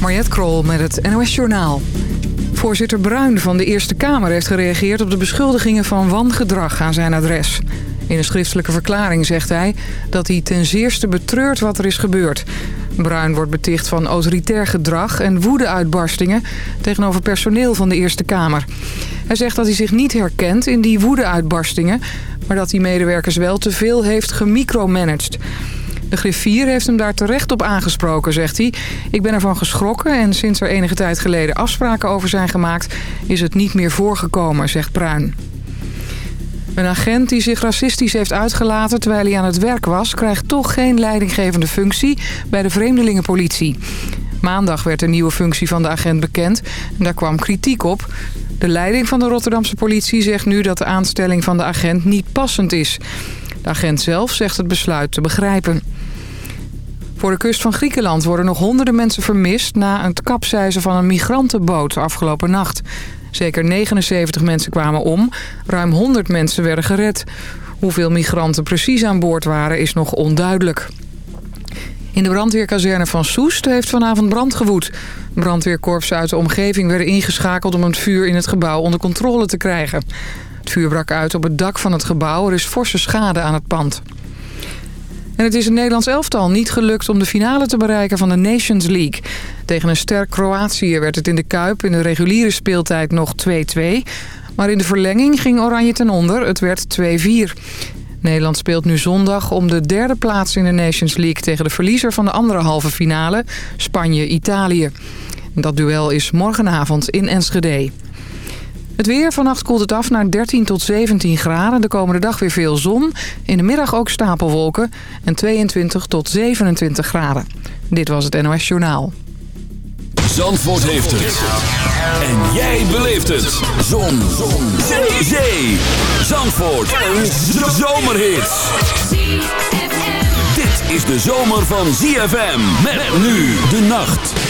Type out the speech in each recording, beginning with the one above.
Mariette Krol met het NOS Journaal. Voorzitter Bruin van de Eerste Kamer heeft gereageerd op de beschuldigingen van wangedrag aan zijn adres. In een schriftelijke verklaring zegt hij dat hij ten zeerste betreurt wat er is gebeurd. Bruin wordt beticht van autoritair gedrag en woedeuitbarstingen tegenover personeel van de Eerste Kamer. Hij zegt dat hij zich niet herkent in die woedeuitbarstingen, maar dat hij medewerkers wel te veel heeft gemicromanaged. De griffier heeft hem daar terecht op aangesproken, zegt hij. Ik ben ervan geschrokken en sinds er enige tijd geleden afspraken over zijn gemaakt... is het niet meer voorgekomen, zegt Bruin. Een agent die zich racistisch heeft uitgelaten terwijl hij aan het werk was... krijgt toch geen leidinggevende functie bij de vreemdelingenpolitie. Maandag werd een nieuwe functie van de agent bekend en daar kwam kritiek op. De leiding van de Rotterdamse politie zegt nu dat de aanstelling van de agent niet passend is... De agent zelf zegt het besluit te begrijpen. Voor de kust van Griekenland worden nog honderden mensen vermist... na het kapseizen van een migrantenboot afgelopen nacht. Zeker 79 mensen kwamen om. Ruim 100 mensen werden gered. Hoeveel migranten precies aan boord waren is nog onduidelijk. In de brandweerkazerne van Soest heeft vanavond brand gewoed. Brandweerkorpsen uit de omgeving werden ingeschakeld om het vuur in het gebouw onder controle te krijgen. Het vuur brak uit op het dak van het gebouw. Er is forse schade aan het pand. En het is een Nederlands elftal niet gelukt om de finale te bereiken van de Nations League. Tegen een sterk Kroatië werd het in de Kuip in de reguliere speeltijd nog 2-2. Maar in de verlenging ging Oranje ten onder. Het werd 2-4. Nederland speelt nu zondag om de derde plaats in de Nations League... tegen de verliezer van de andere halve finale, Spanje-Italië. Dat duel is morgenavond in Enschede. Het weer, vannacht koelt het af naar 13 tot 17 graden. De komende dag weer veel zon. In de middag ook stapelwolken. En 22 tot 27 graden. Dit was het NOS Journaal. Zandvoort heeft het. En jij beleeft het. Zon. zon. Zee. Zee. Zandvoort. Een zomerhit. Dit is de zomer van ZFM. Met nu de nacht.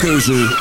jouw keuze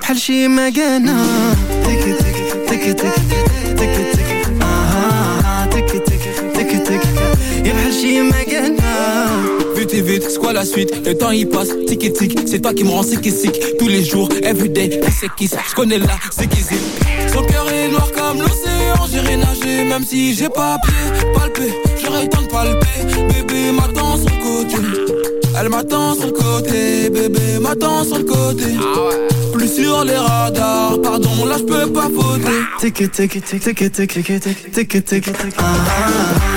بحال شي مكانة تك تك تك تك تك تك آه تك تك تك تك يا بحال شي مكانة Vite et vite, c'est quoi la suite Le temps il passe, tic et tic C'est toi qui me rends sick et sick Tous les jours, everyday, qui c'est qui Je connais là, c'est qui c'est Son cœur est noir comme l'océan J'irai nager même si j'ai pas pied Palpé, j'aurais le temps de palper Bébé m'attend sur le côté elle m'attend sur le côté Bébé m'attend sur le côté Plus sur les radars Pardon, là je peux pas voter Tick tick tick tick tick tick tick tick tick ah tick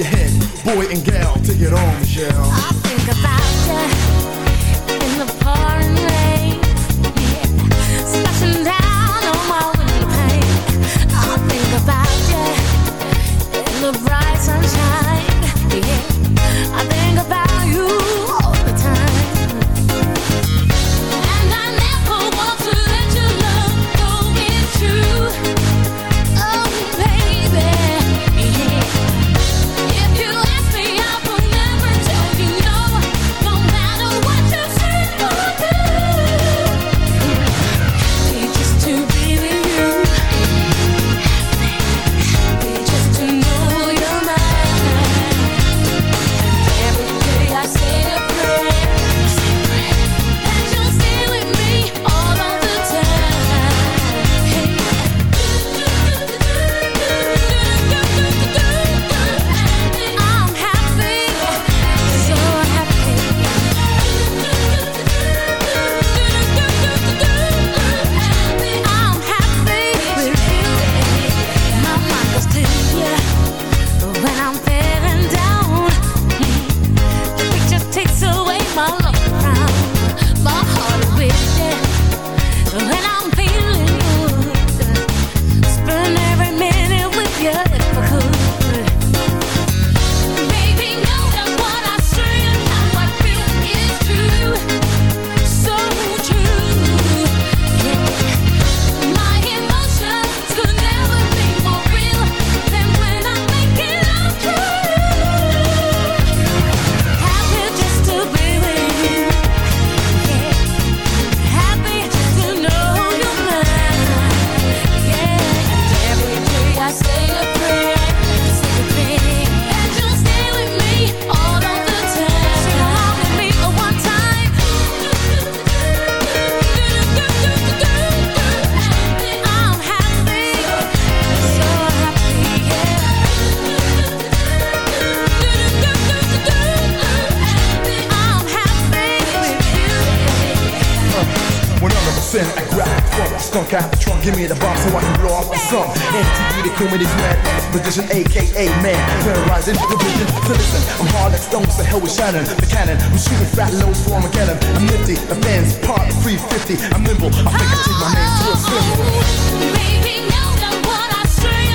your head, boy and gal, take it on, Michelle. Give me the bomb so I can blow off my song. MTV, the queen with his. Position, aka man. Terrorizing the vision. So listen, I'm hard like stones, the hell with Shannon. The cannon, I'm shooting fat loads for Armageddon. I'm nifty, the fans part 350. I'm nimble, I think I take my name to a symbol. Baby, know that what I say.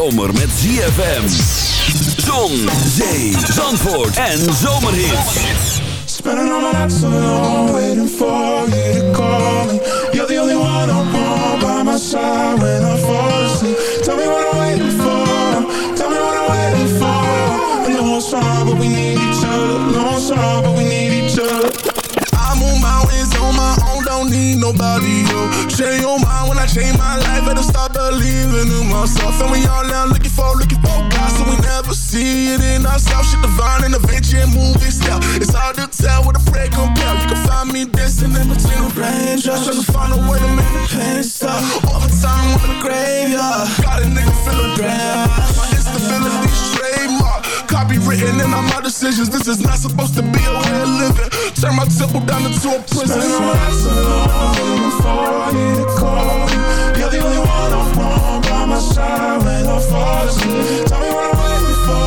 zomer met ZFM. Zon, zee, zandvoort en zomerhit. Spending all my life so waiting for you to call. off and we all now looking for, looking for God. So we never see it in ourselves. Shit divine and adventure and movie style. It's hard to tell what a prayer compare. You can find me dancing in between the raindrops. Trying to find a way to make the pain stop. All my time with the graveyard. Got a nigga feeling bad. My instability's trademark. Copywritten in all my decisions. This is not supposed to be a way of living. Turn my temple down into a prison. Spend my life so long, before I need a call. You're the only one Tell me what I'm waiting for.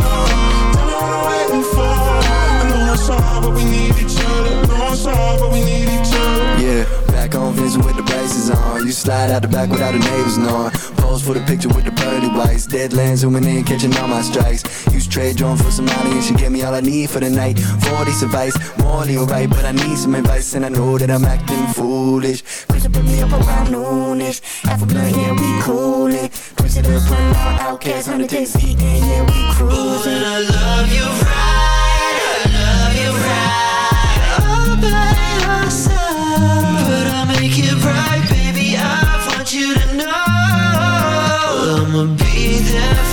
Tell me what I'm waiting for. I know but we need each other. Know but we need each other. Yeah, back on vision with the braces on. You slide out the back without the neighbors knowing. Pose for the picture with the pearly whites. Deadlands zooming in, catching all my strikes. Use trade drone for some money and she gave me all I need for the night. 40 advice, morally alright, but I need some advice and I know that I'm acting foolish. Please put me up around noonish. Half a blunt, yeah, we cool. Up, run out, outcast, 100 days eating, yeah, we cruising. I love you right, I love you right. All by yourself, but I'll make it right, baby. I want you to know I'ma be there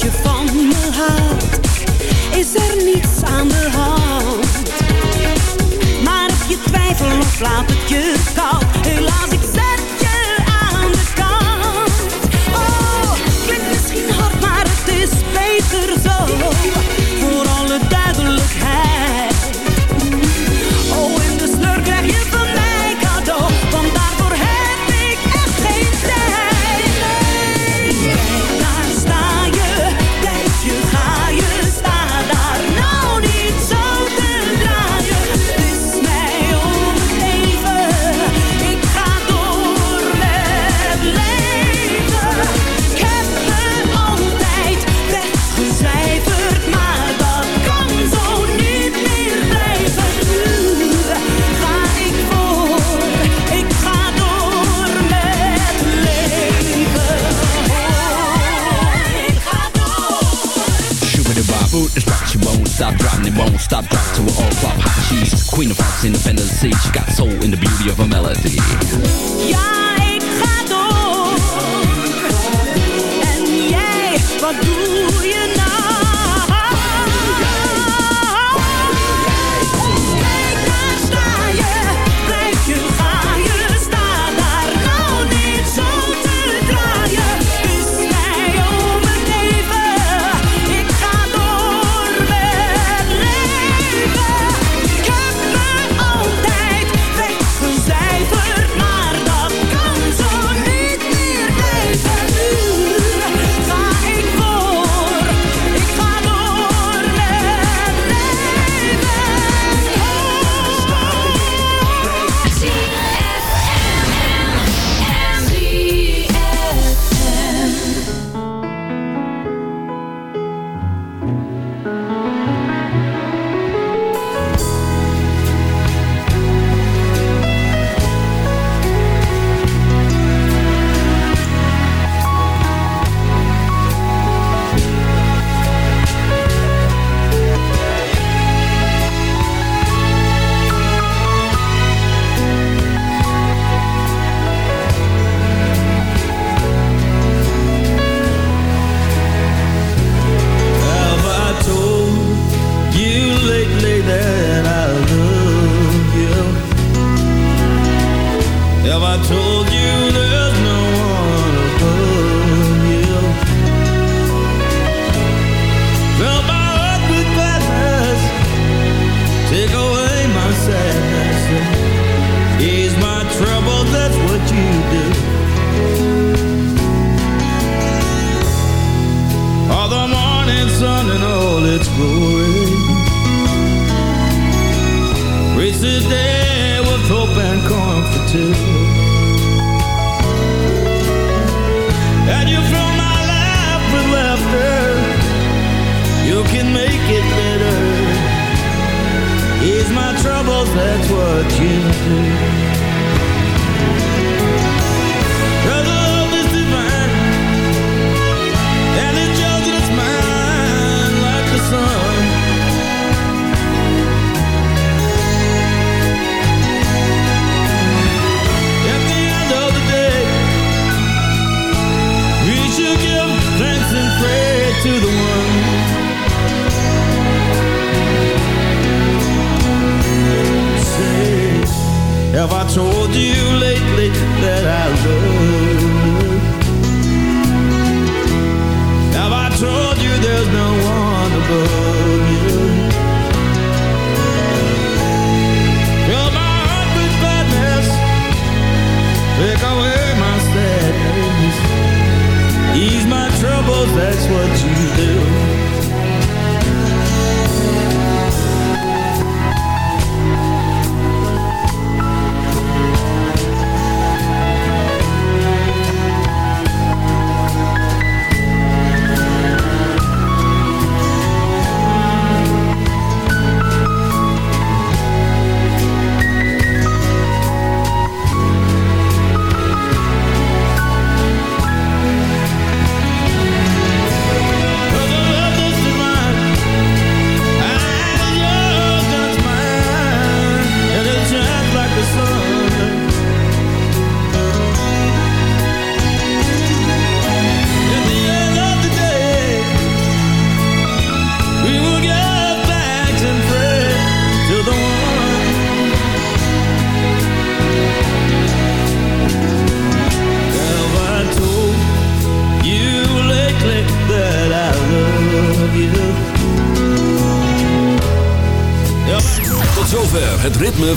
je van me houdt, is er niets aan de hand. Maar heb je twijfel of laat het je koud? Helaas, ik Stop, dropping, it won't stop, drop to an all-flop hot cheese. Queen of hearts in the fantasy, she got soul in the beauty of a melody. Ja, ik ga door. En jij, wat doe je nou?